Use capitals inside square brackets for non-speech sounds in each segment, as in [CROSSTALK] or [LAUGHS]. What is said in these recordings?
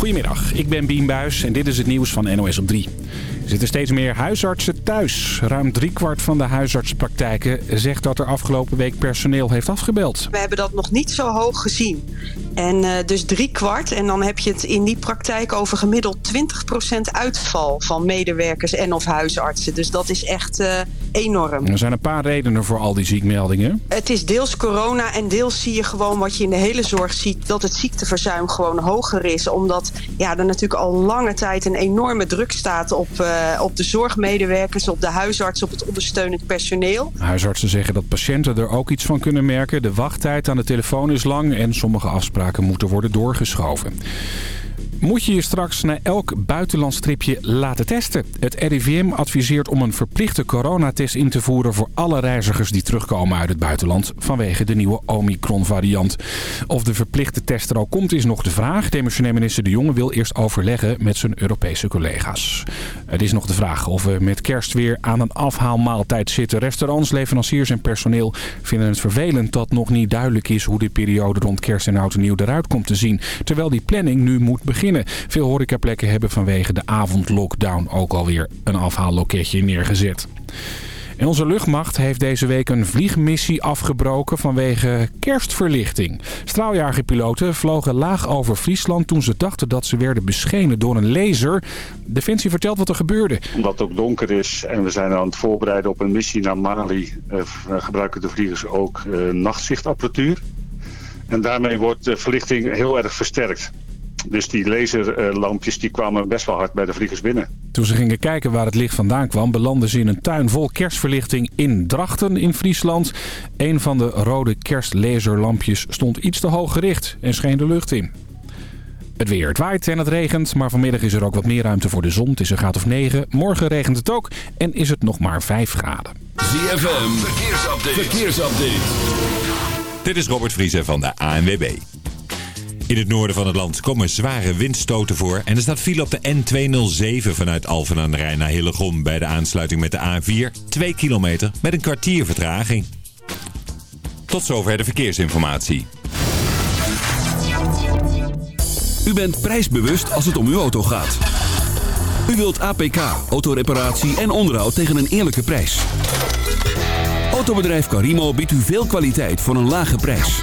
Goedemiddag, ik ben Bien en dit is het nieuws van NOS op 3. Er zitten steeds meer huisartsen thuis. Ruim driekwart van de huisartspraktijken zegt dat er afgelopen week personeel heeft afgebeld. We hebben dat nog niet zo hoog gezien. En uh, dus driekwart. En dan heb je het in die praktijk over gemiddeld 20% uitval van medewerkers en of huisartsen. Dus dat is echt uh, enorm. Er zijn een paar redenen voor al die ziekmeldingen. Het is deels corona en deels zie je gewoon wat je in de hele zorg ziet. Dat het ziekteverzuim gewoon hoger is. Omdat ja, er natuurlijk al lange tijd een enorme druk staat op, uh, op de zorgmedewerkers, op de huisartsen, op het ondersteunend personeel. Huisartsen zeggen dat patiënten er ook iets van kunnen merken. De wachttijd aan de telefoon is lang en sommige afspraken moeten worden doorgeschoven. Moet je je straks na elk buitenlandstripje laten testen? Het RIVM adviseert om een verplichte coronatest in te voeren voor alle reizigers die terugkomen uit het buitenland vanwege de nieuwe Omicron-variant. Of de verplichte test er al komt is nog de vraag. Demissionair minister De Jonge wil eerst overleggen met zijn Europese collega's. Het is nog de vraag of we met kerst weer aan een afhaalmaaltijd zitten. Restaurants, leveranciers en personeel vinden het vervelend dat nog niet duidelijk is hoe de periode rond kerst en oud en nieuw eruit komt te zien. Terwijl die planning nu moet beginnen. Veel horecaplekken hebben vanwege de avondlockdown ook alweer een afhaalloketje neergezet. En onze luchtmacht heeft deze week een vliegmissie afgebroken vanwege kerstverlichting. Straaljagerpiloten vlogen laag over Friesland toen ze dachten dat ze werden beschenen door een laser. Defensie vertelt wat er gebeurde. Omdat het ook donker is en we zijn aan het voorbereiden op een missie naar Mali... Uh, gebruiken de vliegers ook uh, nachtzichtapparatuur. En daarmee wordt de verlichting heel erg versterkt. Dus die laserlampjes die kwamen best wel hard bij de vliegers binnen. Toen ze gingen kijken waar het licht vandaan kwam... belanden ze in een tuin vol kerstverlichting in Drachten in Friesland. Een van de rode kerstlaserlampjes stond iets te hoog gericht en scheen de lucht in. Het weer. Het waait en het regent, maar vanmiddag is er ook wat meer ruimte voor de zon. Het is een graad of 9. Morgen regent het ook en is het nog maar 5 graden. ZFM, verkeersupdate. verkeersupdate. Dit is Robert Vriezer van de ANWB. In het noorden van het land komen zware windstoten voor. En er staat file op de N207 vanuit Alphen aan de Rijn naar Hillegom... bij de aansluiting met de A4. 2 kilometer met een kwartier vertraging. Tot zover de verkeersinformatie. U bent prijsbewust als het om uw auto gaat. U wilt APK, autoreparatie en onderhoud tegen een eerlijke prijs. Autobedrijf Carimo biedt u veel kwaliteit voor een lage prijs.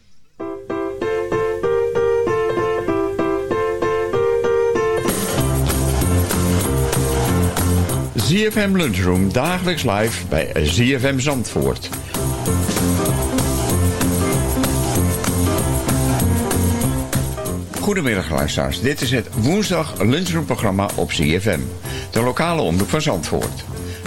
ZFM Lunchroom dagelijks live bij ZFM Zandvoort. Goedemiddag luisteraars, dit is het woensdag lunchroomprogramma op ZFM. De lokale omroep van Zandvoort.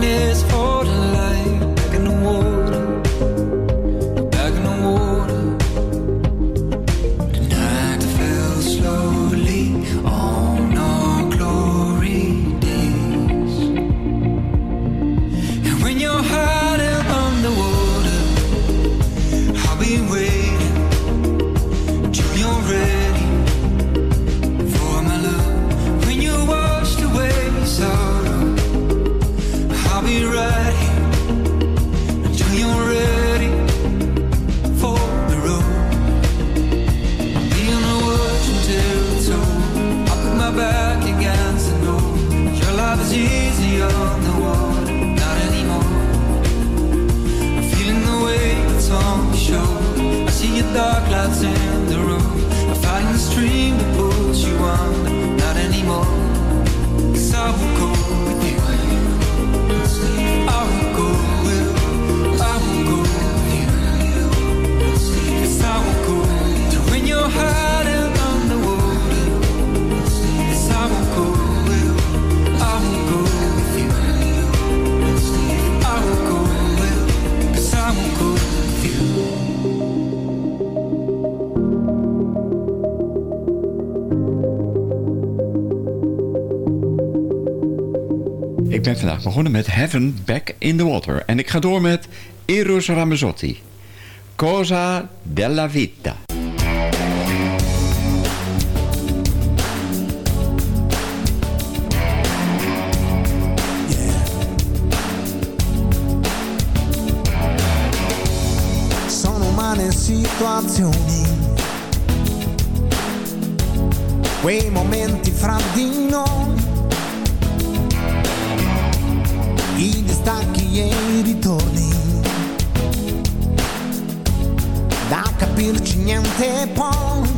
darkness begonnen met Heaven Back in the Water. En ik ga door met Eros Ramazzotti. Cosa della Vita. situazioni, quei momenti fra di stacchi e ritorni. Da capirci niente poi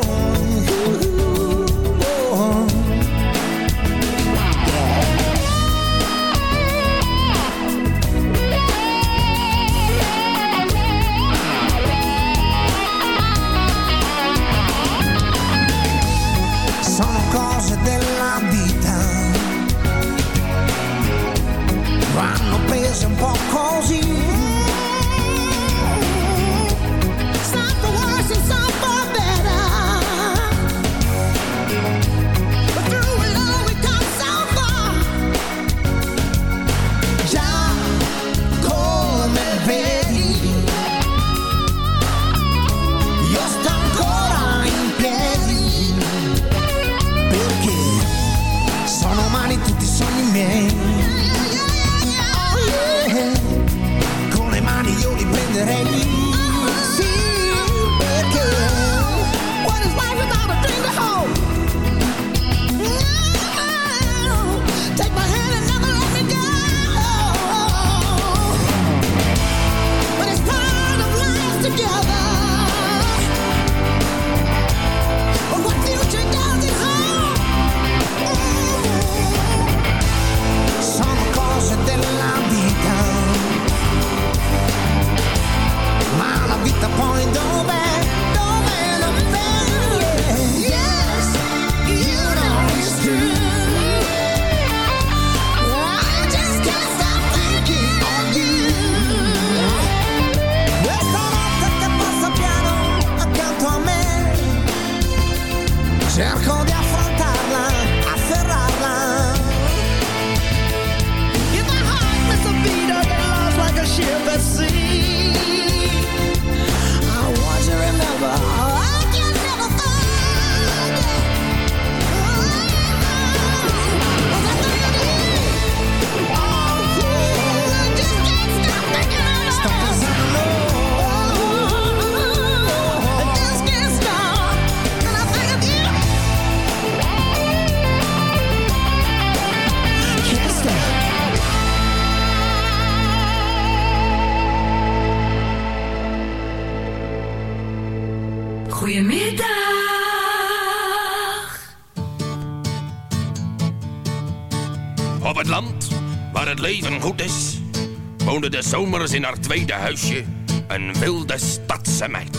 Zomers in haar tweede huisje een wilde stadse meid.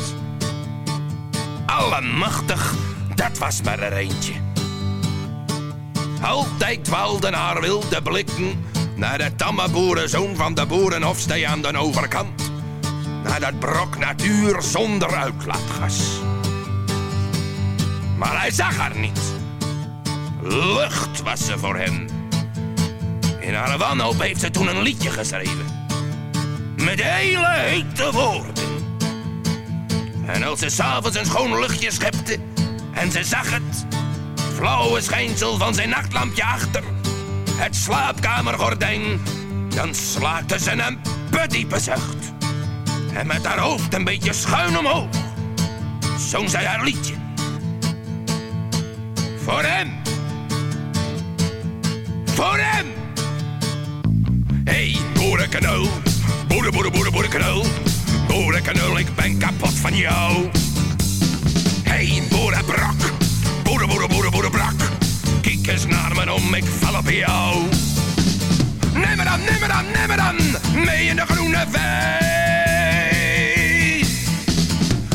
Allemachtig, dat was maar er eentje. Altijd dwaalden haar wilde blikken naar de tamme boerenzoon van de boerenhofstee aan de overkant. Naar dat brok natuur zonder uitlaatgas. Maar hij zag haar niet. Lucht was ze voor hem. In haar wanhoop heeft ze toen een liedje geschreven. Met hele hete woorden. En als ze s'avonds een schoon luchtje schepte en ze zag het flauwe schijnsel van zijn nachtlampje achter het slaapkamergordijn, dan slaakte ze een bediepe zucht. En met haar hoofd een beetje schuin omhoog, zong zij haar liedje. Voor hem. Voor hem. Hey, boerenkanul. Boeren, boeren, boeren, boerenkanul. Boerenkanul, ik ben kapot van jou. Hey, boerenbrak. Boeren, boeren, boeren, boerenbrak. Kijk eens naar me om, ik val op jou. Neem me dan, neem me dan, neem me dan. Mee in de groene vee.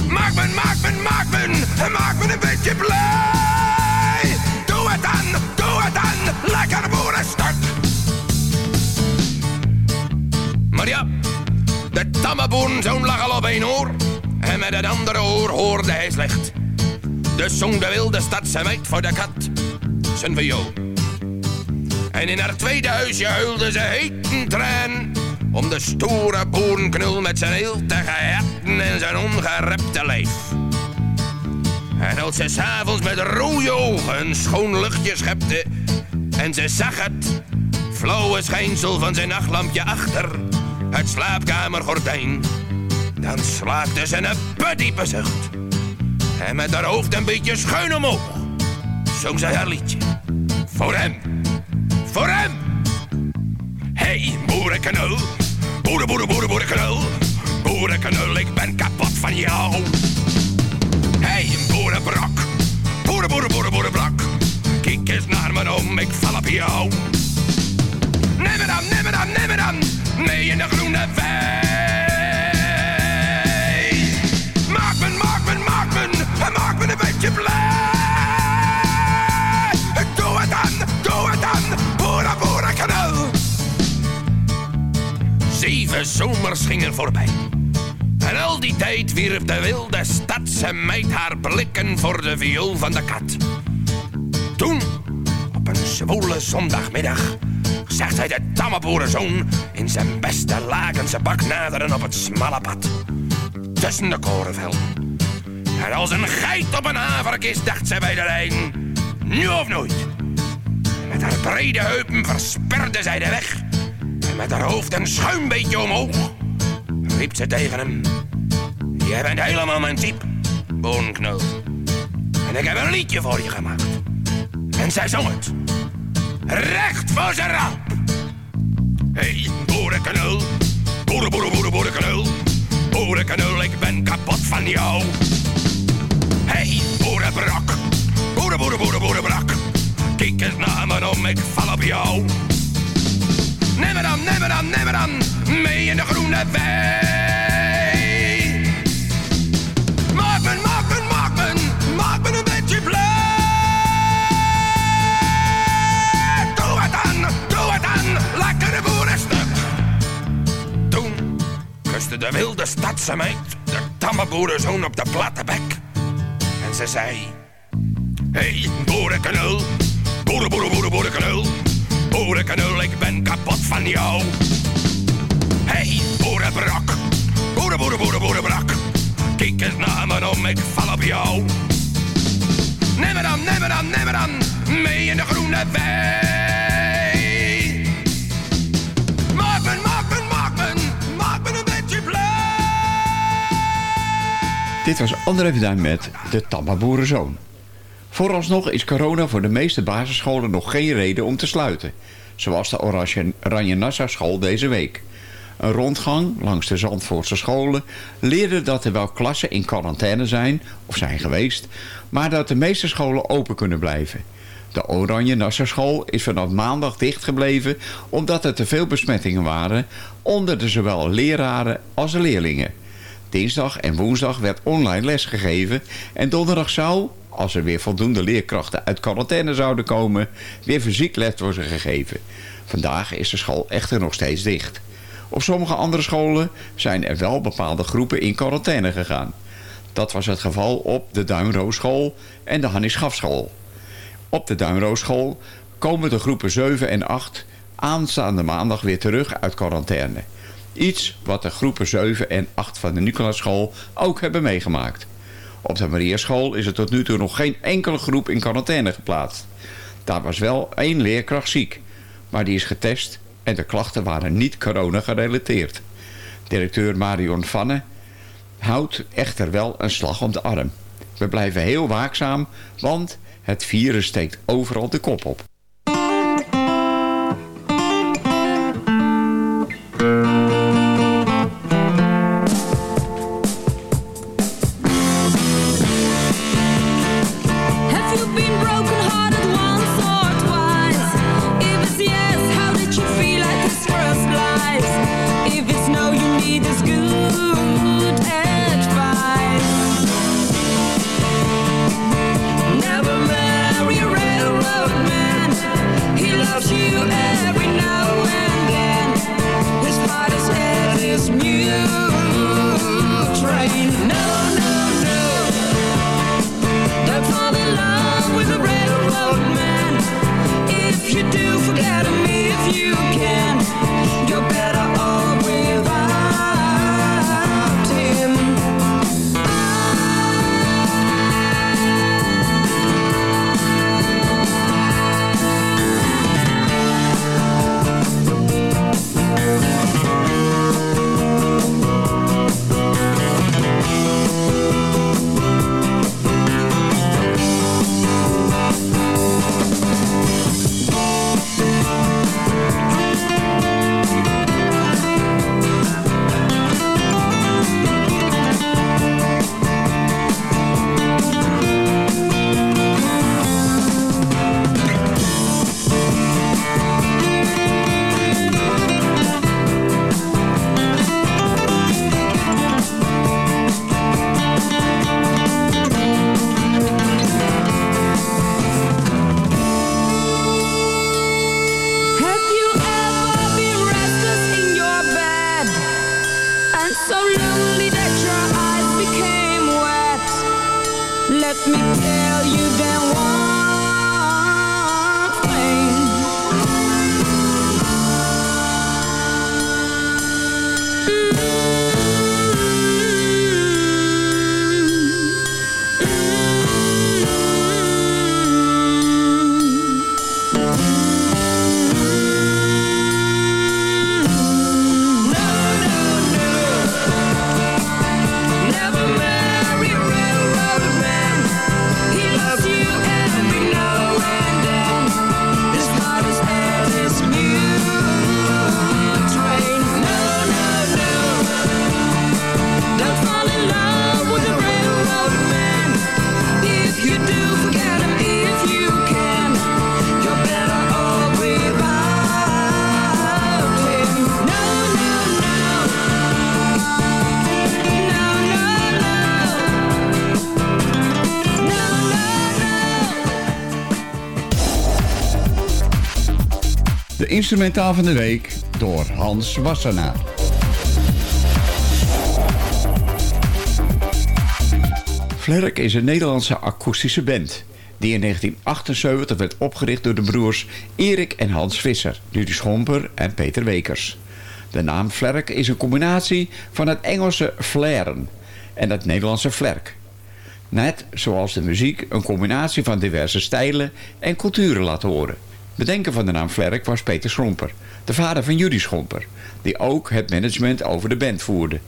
Maak me, maak me, maak me. Maak me een beetje blij. De tamme boerenzoon lag al op één oor. En met het andere oor hoorde hij slecht. Dus zong de wilde stadse meid voor de kat zijn viool. En in haar tweede huisje huilde ze heet een traan. Om de stoere boerenknul met zijn eeltige herten en zijn ongerepte lijf. En als ze s'avonds met rode ogen schoon luchtje schepte... en ze zag het flauwe schijnsel van zijn nachtlampje achter het slaapkamergordijn... dan slaakte ze een bediepe zucht. En met haar hoofd een beetje schuin omhoog zong zij haar liedje. Voor hem, voor hem. Hey, boerenkanul, boeren, boeren, boeren, boerenkanul. Boerenkanul, ik ben kapot van jou. Hey, boerenbrok, boeren, boeren, boeren, boerenbrok. Kijk eens naar me om, ik val op jou. Neem me dan, neem me dan, neem me dan, mee in de groene vee. Maak me, maak me, maak me, maak me een beetje blij. Doe het dan, doe het dan, boerenkanal. Zeven zomers gingen voorbij. En al die tijd wierp de wilde stadse meid haar blikken voor de viool van de kat. Toen, op een zwoele zondagmiddag, zag zij de tamme boerenzoon in zijn beste lakense bak naderen op het smalle pad. Tussen de korenvelden. En als een geit op een haverkist dacht zij bij de lijn. Nu of nooit. Met haar brede heupen versperde zij de weg. En met haar hoofd een schuin beetje omhoog. Riep ze tegen hem. Jij bent helemaal mijn type, boerenknul. En ik heb een liedje voor je gemaakt. En zij zong het. Recht voor zijn rap. Hey, boerenknul. Boeren, boeren, boeren, boerenknul. Boerenknul, ik ben kapot van jou. Hey, boerenbrak. Boeren, boeren, boeren, boerenbrak. Kijk eens naar me om, ik val op jou. Neem me dan, neem me dan, neem me dan. Mee in de groene vee. De wilde stadse meid de tamme boerenzoon op de platte bek. En ze zei... Hey, boerenknul. Boeren, boeren, boeren, ik ben kapot van jou. Hey, boerenbrak. Boeren. Kijk eens naar me om, ik val op jou. Neem me dan, neem me dan, neem me dan. Mee in de groene wei. Dit was André Duin met De Tamme Boerenzoon. Vooralsnog is corona voor de meeste basisscholen nog geen reden om te sluiten. Zoals de Oranje Nassau school deze week. Een rondgang langs de Zandvoortse scholen leerde dat er wel klassen in quarantaine zijn, of zijn geweest, maar dat de meeste scholen open kunnen blijven. De Oranje Nassau school is vanaf maandag dicht gebleven omdat er te veel besmettingen waren onder de zowel leraren als de leerlingen. Dinsdag en woensdag werd online les gegeven en donderdag zou, als er weer voldoende leerkrachten uit quarantaine zouden komen, weer fysiek les worden gegeven. Vandaag is de school echter nog steeds dicht. Op sommige andere scholen zijn er wel bepaalde groepen in quarantaine gegaan. Dat was het geval op de Duinrooschool en de Hannie Schafschool. Op de Duinrooschool komen de groepen 7 en 8 aanstaande maandag weer terug uit quarantaine. Iets wat de groepen 7 en 8 van de Nicolaaschool ook hebben meegemaakt. Op de Mariaschool is er tot nu toe nog geen enkele groep in quarantaine geplaatst. Daar was wel één leerkracht ziek, maar die is getest en de klachten waren niet corona gerelateerd. Directeur Marion Vanne houdt echter wel een slag om de arm. We blijven heel waakzaam, want het virus steekt overal de kop op. instrumentaal van de week door Hans Wassenaar. Flerk is een Nederlandse akoestische band. die in 1978 werd opgericht door de broers Erik en Hans Visser, Rudy Schomper en Peter Wekers. De naam Flerk is een combinatie van het Engelse flaren en het Nederlandse flerk. Net zoals de muziek een combinatie van diverse stijlen en culturen laat horen. Bedenker van de naam Flerk was Peter Schromper, de vader van Judy Schomper, die ook het management over de band voerde.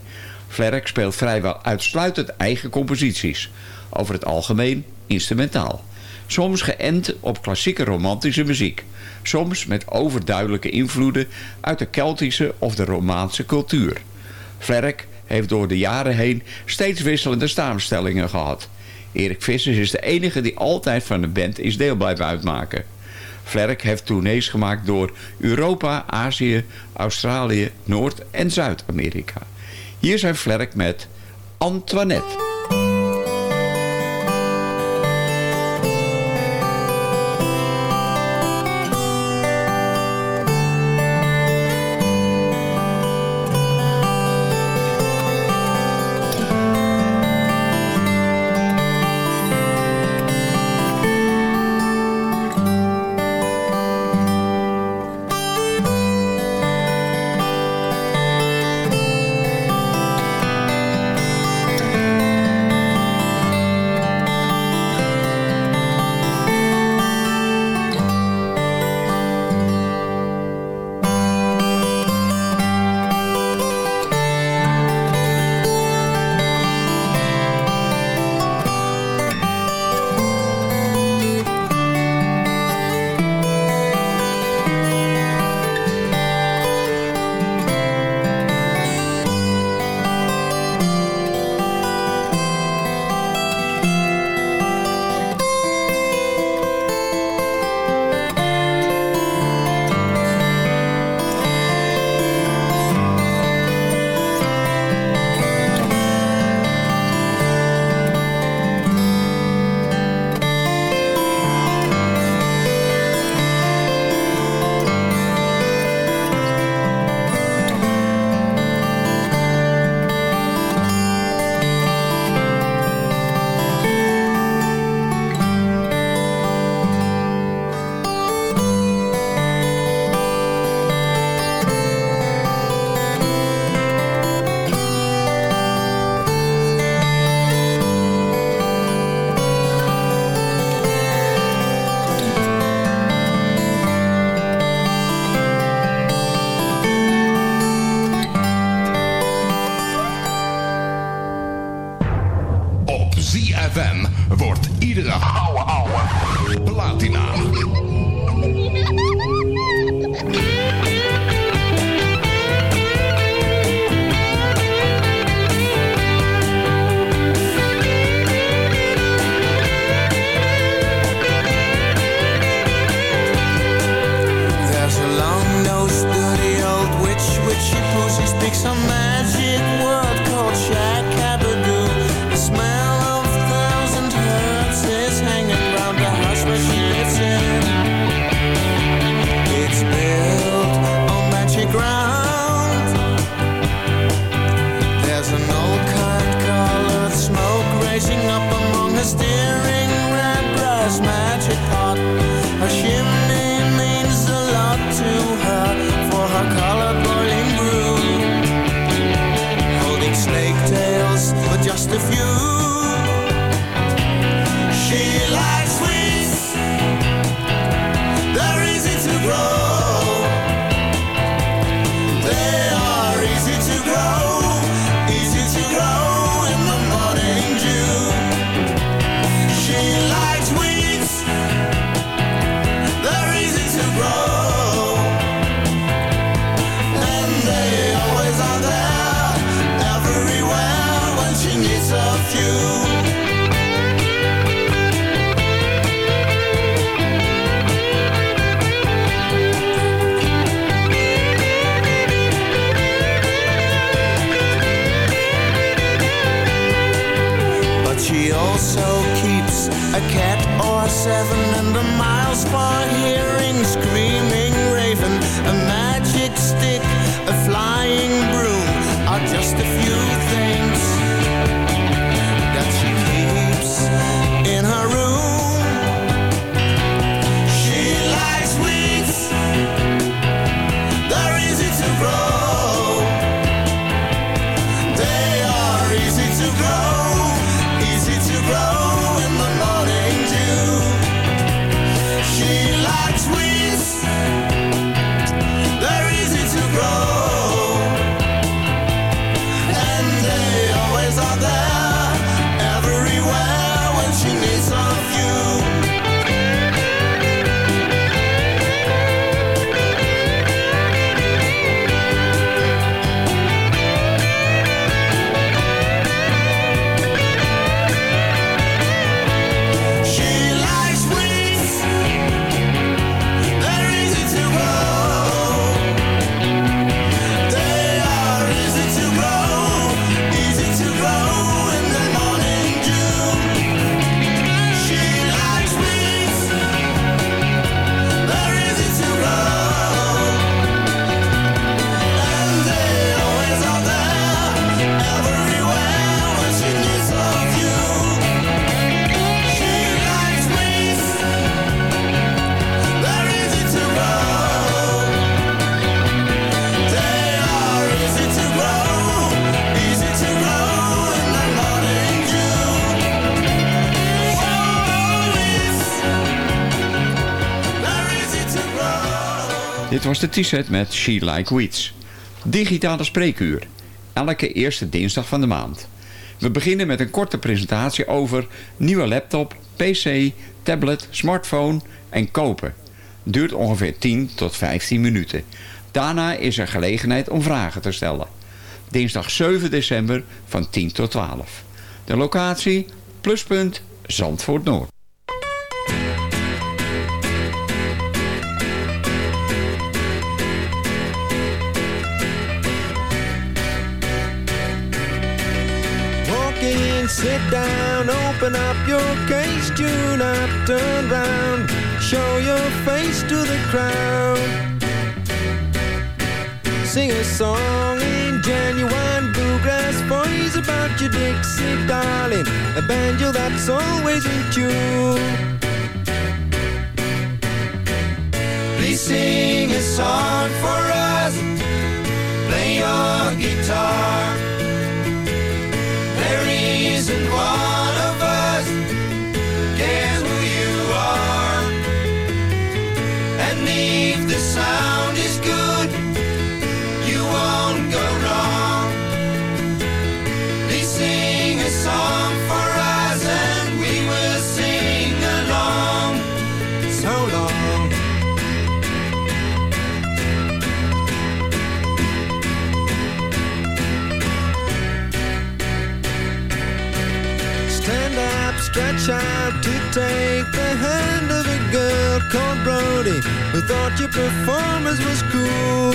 Flerk speelt vrijwel uitsluitend eigen composities, over het algemeen instrumentaal. Soms geënt op klassieke romantische muziek, soms met overduidelijke invloeden uit de Keltische of de Romaanse cultuur. Flerk heeft door de jaren heen steeds wisselende samenstellingen gehad. Erik Vissers is de enige die altijd van de band is deel blijven uitmaken. Flerk heeft tournees gemaakt door Europa, Azië, Australië, Noord- en Zuid-Amerika. Hier zijn Flerk met Antoinette. Was de T-set met She Like Weeds. Digitale spreekuur. Elke eerste dinsdag van de maand. We beginnen met een korte presentatie over nieuwe laptop, pc, tablet, smartphone en kopen. Duurt ongeveer 10 tot 15 minuten. Daarna is er gelegenheid om vragen te stellen. Dinsdag 7 december van 10 tot 12. De locatie Pluspunt Zandvoort Noord. Sit down, open up your case, tune up, turn round, show your face to the crowd. Sing a song in genuine bluegrass voice about your Dixie darling, a banjo that's always in tune. Please sing a song for us, play your guitar. Of us who you are. And if the sound is take the hand of a girl called Brody who thought your performance was cool.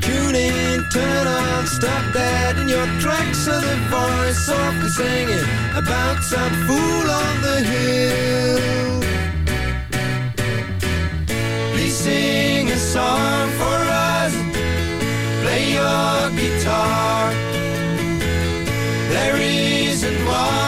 Tune in, turn on, stop that in your tracks of the voice softly singing about some fool on the hill. Please sing a song for us, play your guitar. There isn't one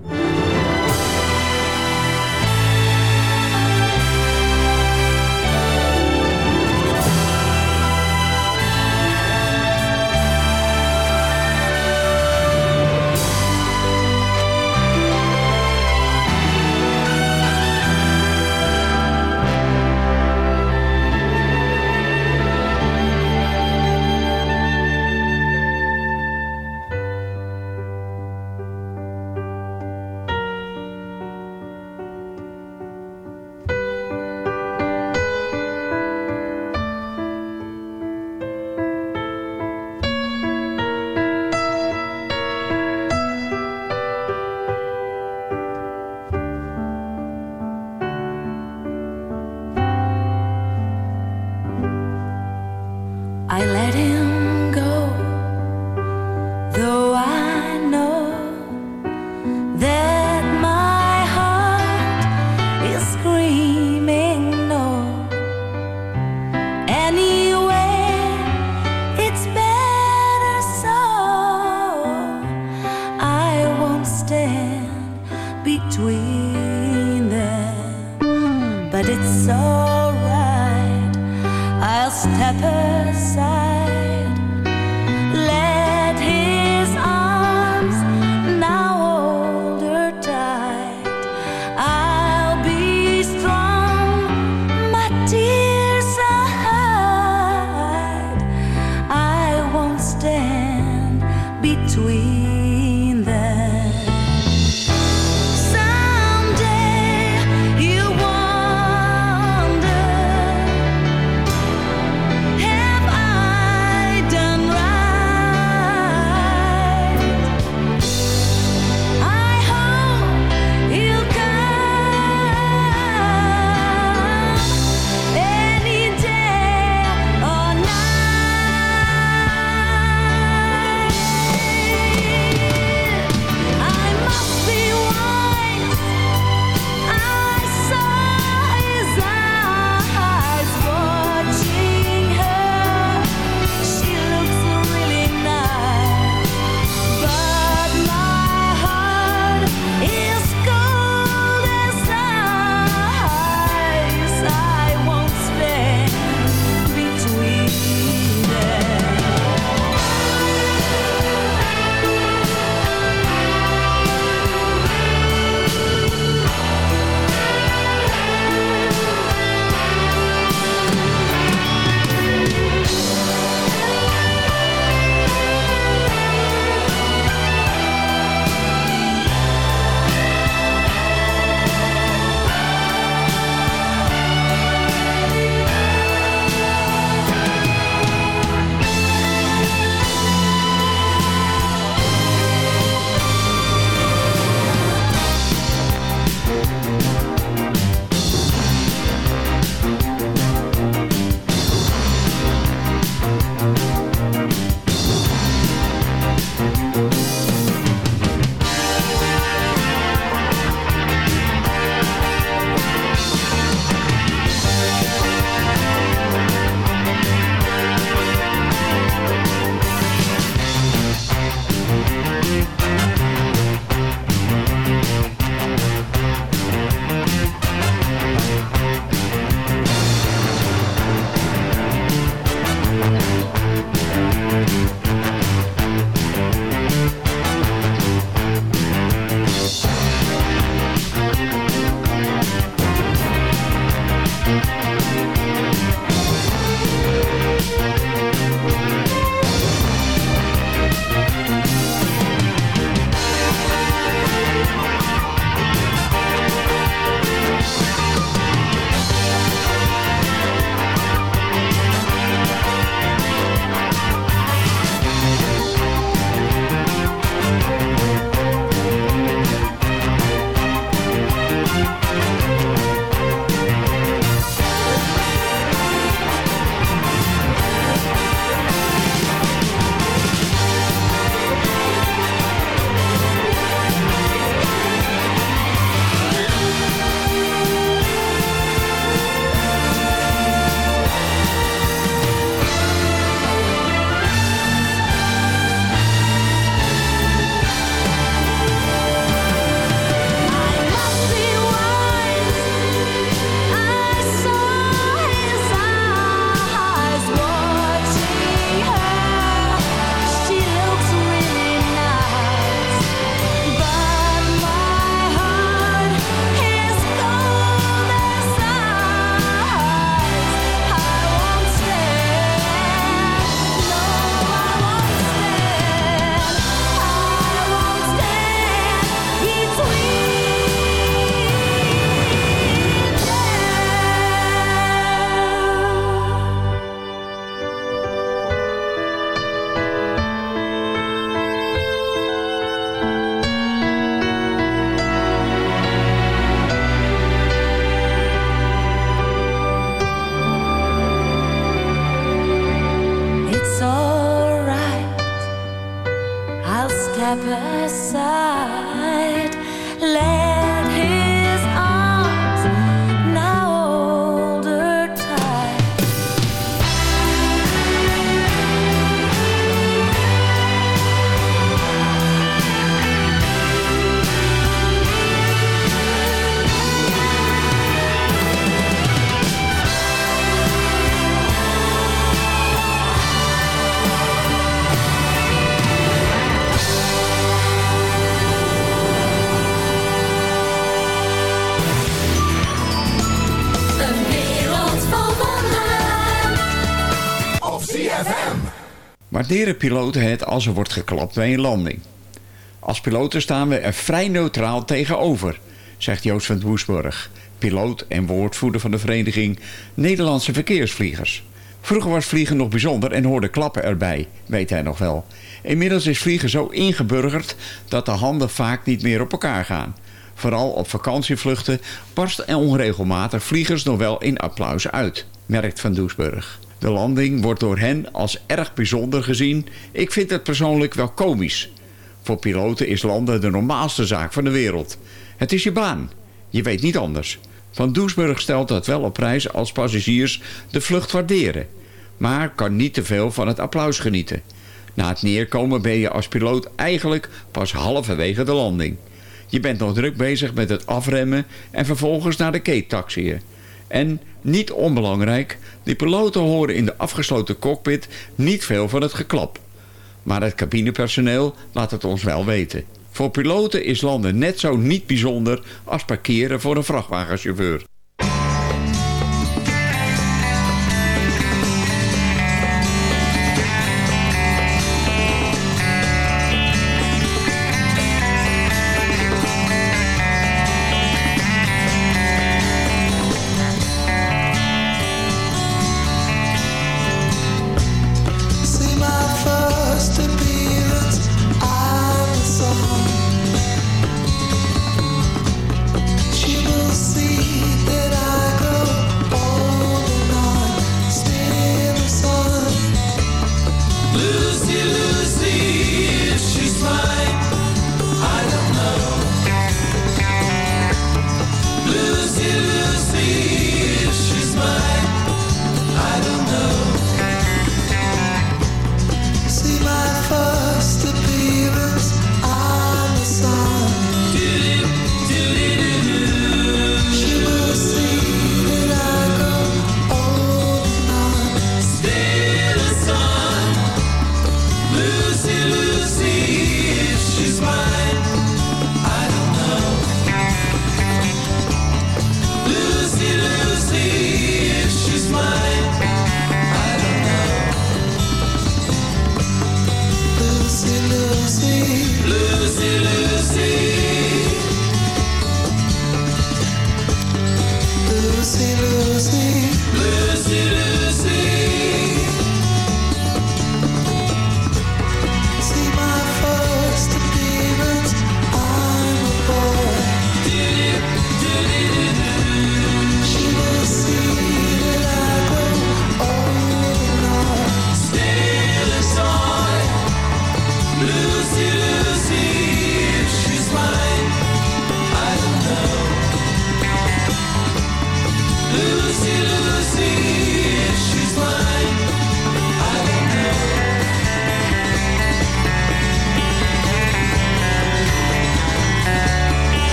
the side. Waarderen piloten het als er wordt geklapt bij een landing? Als piloten staan we er vrij neutraal tegenover, zegt Joost van Woesburg, piloot en woordvoerder van de vereniging Nederlandse Verkeersvliegers. Vroeger was vliegen nog bijzonder en hoorde klappen erbij, weet hij nog wel. Inmiddels is vliegen zo ingeburgerd dat de handen vaak niet meer op elkaar gaan. Vooral op vakantievluchten barst en onregelmatig vliegers nog wel in applaus uit, merkt Van Doesburg. De landing wordt door hen als erg bijzonder gezien. Ik vind het persoonlijk wel komisch. Voor piloten is landen de normaalste zaak van de wereld. Het is je baan. Je weet niet anders. Van Doesburg stelt dat wel op prijs als passagiers de vlucht waarderen. Maar kan niet te veel van het applaus genieten. Na het neerkomen ben je als piloot eigenlijk pas halverwege de landing. Je bent nog druk bezig met het afremmen en vervolgens naar de keettaxiën. En, niet onbelangrijk, die piloten horen in de afgesloten cockpit niet veel van het geklap. Maar het cabinepersoneel laat het ons wel weten. Voor piloten is landen net zo niet bijzonder als parkeren voor een vrachtwagenchauffeur.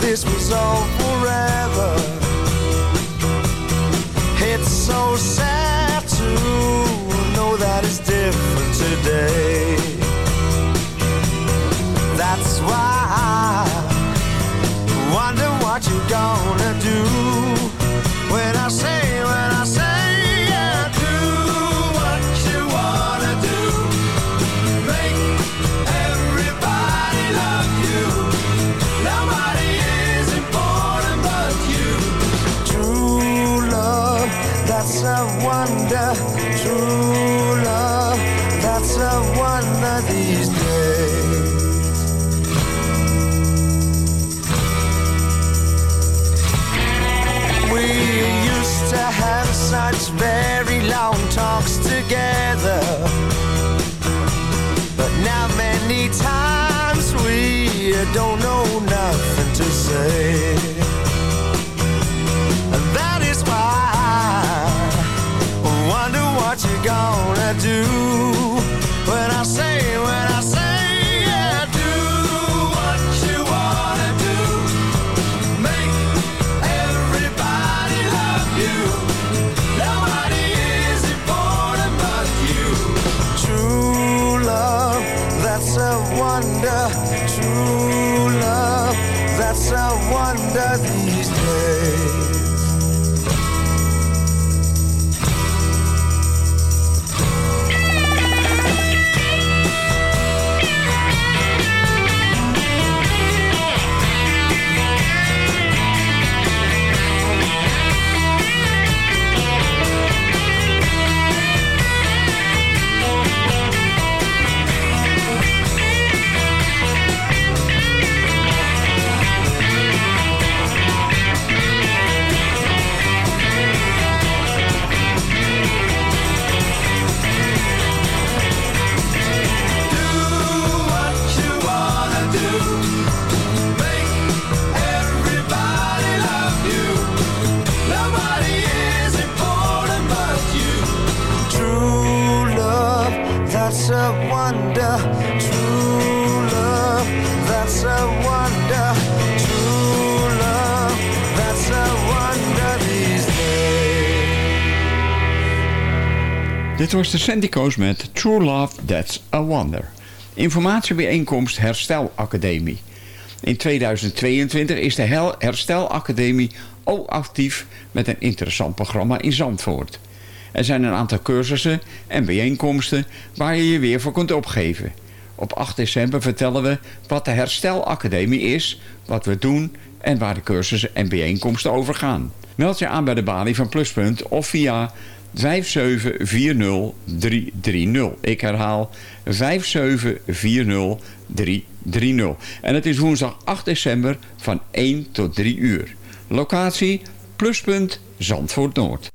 This was all forever. It's so sad to know that it's different today. Wonder. True love, that's a wonder these days. Dit was de Sandico's met True Love, That's a Wonder. Informatiebijeenkomst Herstelacademie. In 2022 is de Herstelacademie ook actief met een interessant programma in Zandvoort. Er zijn een aantal cursussen en bijeenkomsten waar je je weer voor kunt opgeven. Op 8 december vertellen we wat de Herstelacademie is, wat we doen en waar de cursussen en bijeenkomsten over gaan. Meld je aan bij de balie van Pluspunt of via 5740330. Ik herhaal 5740330. En het is woensdag 8 december van 1 tot 3 uur. Locatie Pluspunt Zandvoort Noord.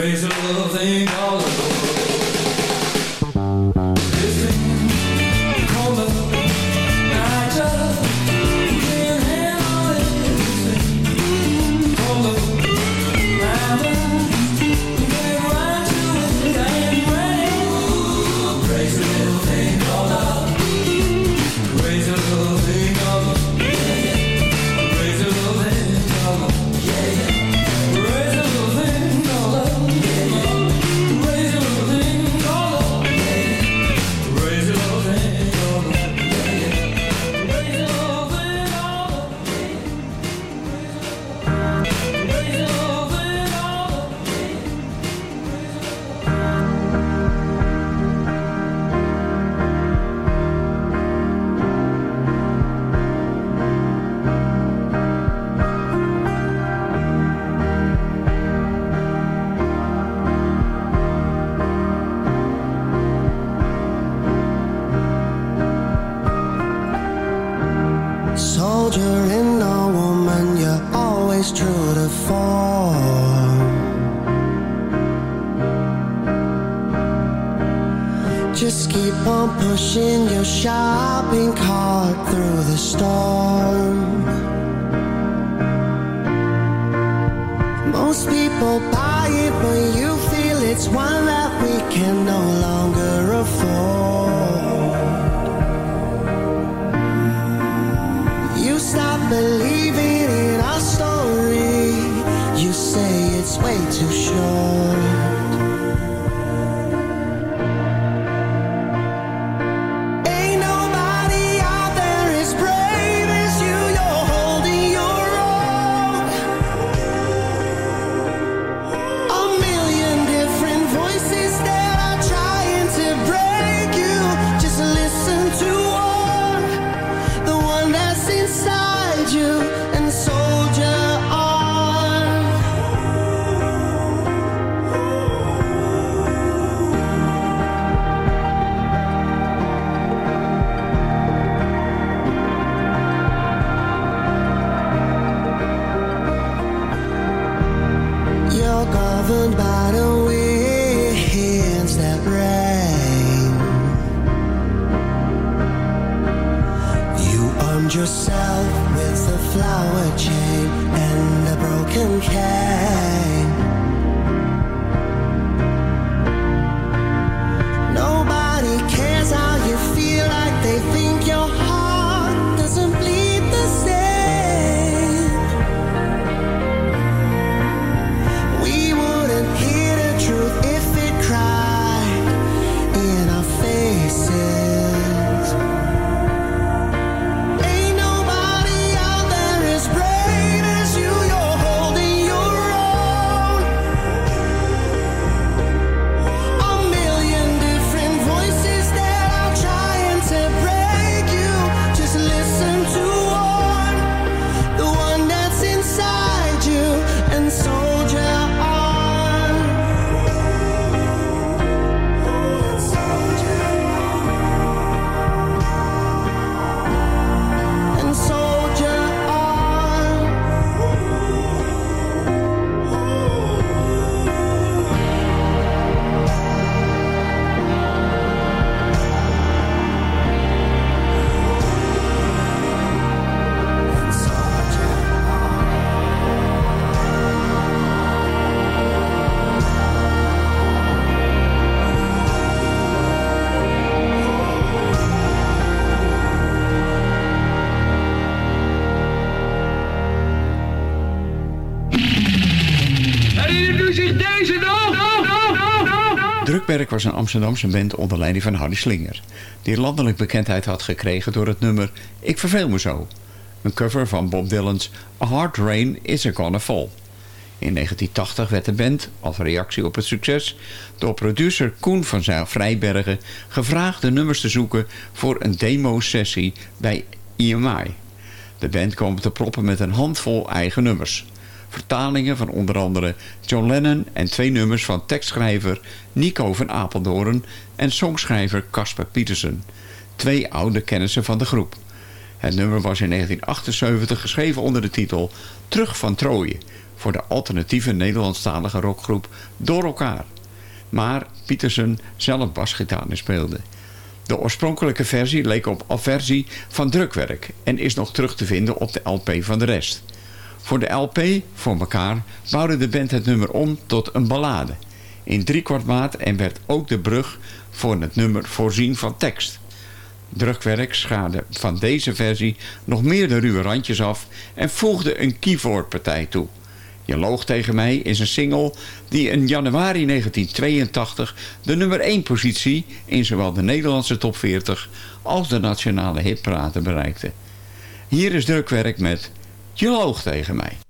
Raise a little thing called a Was een Amsterdamse band onder leiding van Harry Slinger. Die landelijk bekendheid had gekregen door het nummer Ik verveel me zo. Een cover van Bob Dylan's A Hard Rain Is a Gonna Fall. In 1980 werd de band, als reactie op het succes, door producer Koen van Zijl Vrijbergen gevraagd de nummers te zoeken voor een demo-sessie bij EMI. De band kwam te proppen met een handvol eigen nummers. Vertalingen van onder andere John Lennon en twee nummers van tekstschrijver Nico van Apeldoorn en songschrijver Casper Pietersen. Twee oude kennissen van de groep. Het nummer was in 1978 geschreven onder de titel Terug van Troje voor de alternatieve Nederlandstalige rockgroep Door Elkaar. Maar Pietersen zelf basgitaar speelde. De oorspronkelijke versie leek op een versie van drukwerk en is nog terug te vinden op de LP van de rest. Voor de LP, voor elkaar, bouwde de band het nummer om tot een ballade. In driekwart maat en werd ook de brug voor het nummer voorzien van tekst. Drukwerk schaarde van deze versie nog meer de ruwe randjes af en voegde een keyboardpartij toe. Je loog tegen mij is een single die in januari 1982 de nummer 1 positie in zowel de Nederlandse top 40 als de nationale hitpraten bereikte. Hier is drukwerk met Je loog tegen mij.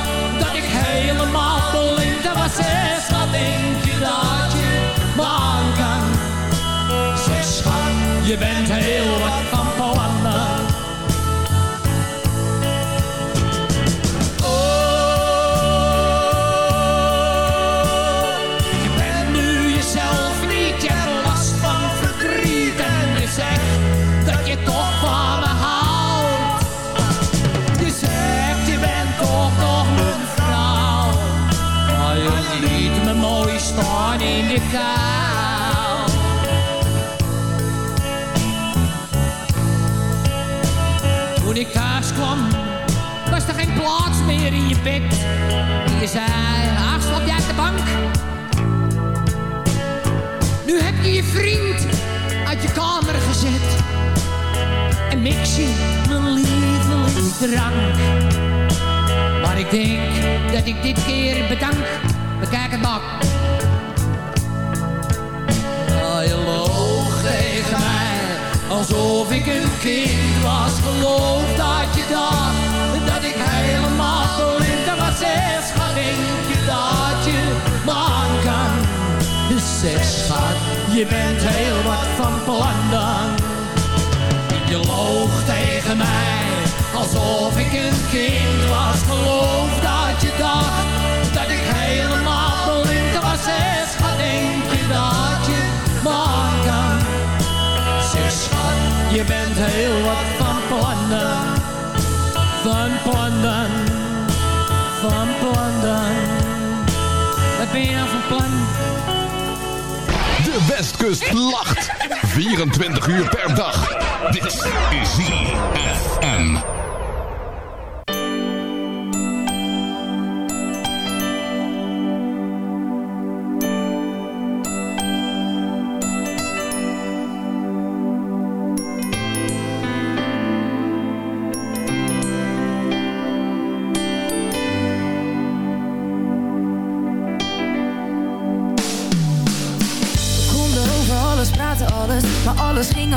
dat helemaal blind was. Zeg, wat denk je dat je me kan? Zeg, schat, je bent heel wat van plannen. Toen ik thuis kwam, was er geen plaats meer in je bed. Je zei, ach, slaap jij op de bank? Nu heb je je vriend uit je kamer gezet. En mix je mijn lievelingsdrank. Maar ik denk dat ik dit keer bedank. Bekijk het maar. Alsof ik een kind was. Geloof dat je dacht dat ik helemaal blind was. Zeg, schat, denk je dat je me aan kan? Zeg, schat, je bent heel wat van plan dan. Je loog tegen mij, alsof ik een kind was. Geloof dat je dacht je bent heel wat van plannen. Van plannen, van plannen. Wat ben je nou van plan? De Westkust lacht. [LAUGHS] 24 uur per dag. Dit is ZFM.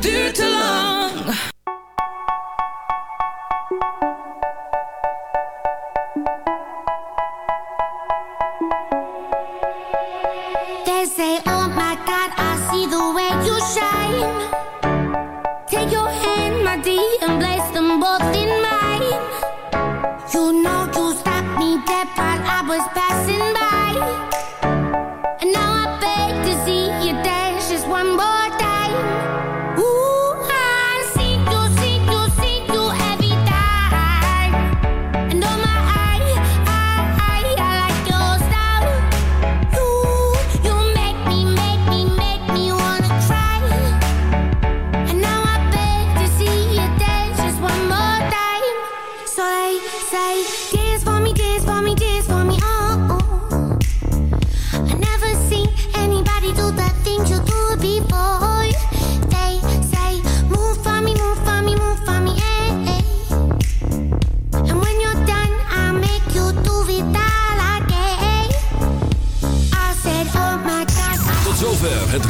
duurt te lang.